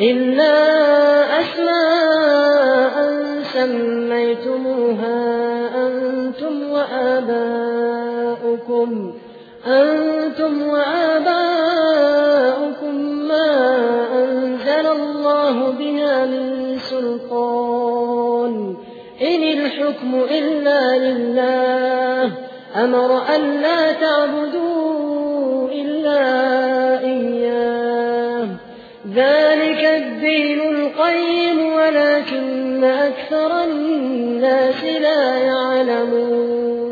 إلا أسماء سميتموها أنتم وآباؤكم أنتم وآباؤكم ما أنزل الله بها من سلطان إن الحكم إلا لله أمر أن لا تعبدوا الدين القيم ولكن أكثر الناس لا يعلمون.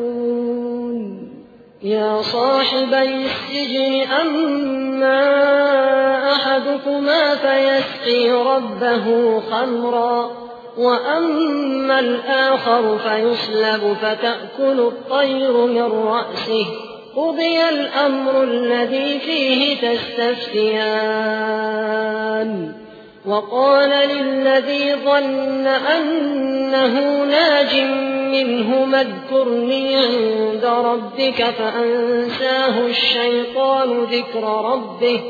يا صاحبي السجن أما أحدكما فيسقي ربه خمرا وأما الآخر فيسلب فتأكل الطير من رأسه. قضي الأمر الذي فيه تستفتيان. وقال للذي ظن أنه ناج منه اذكرني عند ربك فأنساه الشيطان ذكر ربه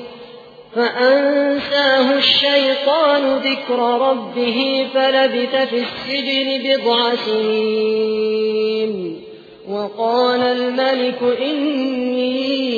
فأنساه الشيطان ذكر ربه فلبث في السجن بضع سنين. وقال الملك إني